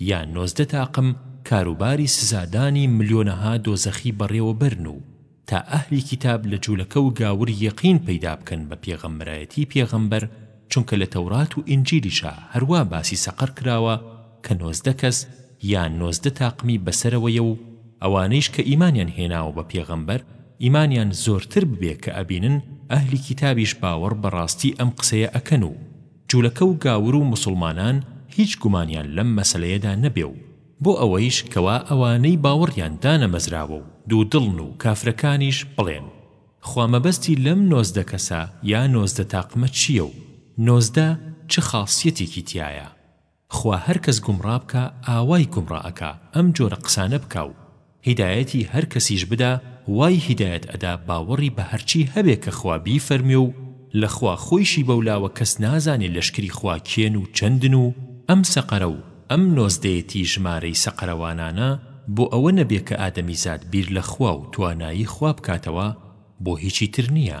یا نۆزدە تاقم کاروباری سزادانی ملیۆنەها دۆزەخی بەڕێوەبەرن و تا ئەهلی کیتاب لە جولەکە و گاور یەقین پەیدا بکەن بە پێغەمبەرایەتی پێغەمبەر چونکە لە تەورات و ئینجیلیشا هەروا باسی سەقەر کراوە کە نۆزدە کەس یا نۆزدە تاقمی بەسەرەوەیە و ئەوانەیش کە ئیمانیان هێناوە بە پێغەمبەر ئیمانیان زۆرتر ببێ کە ئەبینن ئەهلی کیتابیش باوەڕ بە ڕاستی ئەم قسەیە ئەکەن و جولەکە و گاور و موسڵمانان هیچ گومانیان لەم مەسەلەیەدا نەبێ و بۆ ئەوەیش کەوا ئەوانەی باوەڕیان دانەمەزراوە و دوودڵن و کافرەکانیش بڵێن خوا مەبەستی لەم نۆزدە کەسە یا نۆزدە تاقمە چییە و نۆزدە چ خاسیەتێکی تیایە؟ خوا هەر کەس گومڕا بکا ئاوای گومڕا ئەکا ئەم جۆرە قسانە بکا و هیدایەتی هەر کەسیش بدا وای هیدایەت ئەدا باوەڕی بە هەرچی هەبێ کە خوا بیفەرموێ و لە خوا خۆیشی بەولاوە کەس نازانێ لەشکری خوا کێن و چەندن و ئەم سەقەرە و ئەم نۆزدەیەتی ژمارەی سەقەرەوانانە بۆ ئەوە نەبێ کە ئادەمیزاد بیر لە خوا و توانایی خوا بکاتەوە بۆ هیچی تر نییە.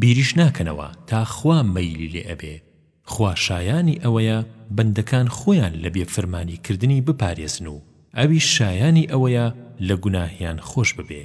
بیریش ناکەنەوە تا خوا مەیلی لێ ئەبێ خوا شایانی ئەوەیە بەندەکان خۆیان لە بێ فرمانی کردنی بپارێزن و ئەویش شایانی ئەوەیە لە گوناهیان خۆش ببێ